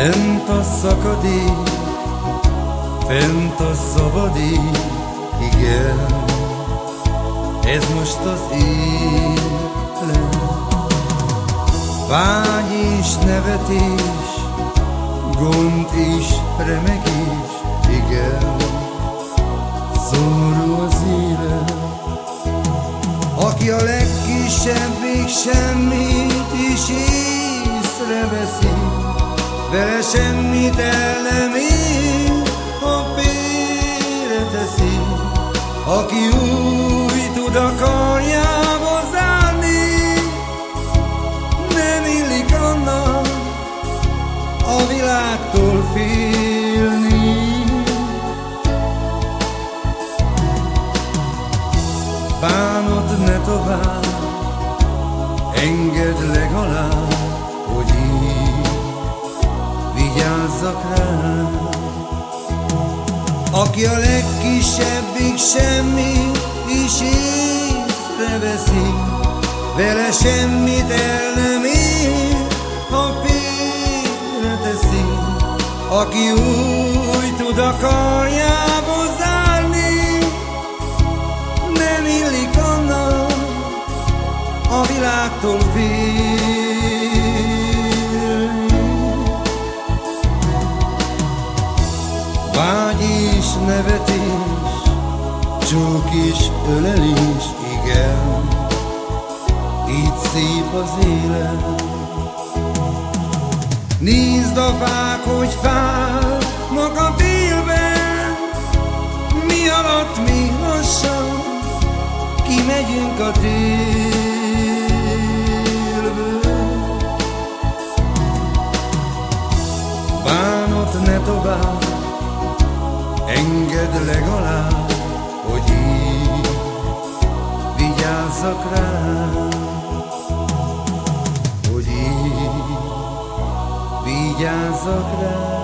Lent a szakadék, fent a szabadék, igen, ez most az élet. Vágy és nevetés, gond és remegés, igen, szomorú az élet. Aki a legkisebbig semmit is észreveszi, vele semmit el nem ér, ha félreteszi, aki új tud a karjába zárni, nem illik annak a világtól félni. Bánod ne tovább, engedd legalább, vigyázzak rá. Aki a legkisebbig semmi is észreveszi, vele semmit el nem ér, ha félreteszi. Aki úgy tud a karjába zárni, nem illik annak a világtól Vágy és nevetés, csók és ölelés, igen, így szép az élet. Nézd a fák, hogy fájnak a télben, mi alatt mi lassan kimegyünk a télből. Bánat ne tovább, Engedd legalább, hogy így vigyázzak rám, hogy így vigyázzak rám.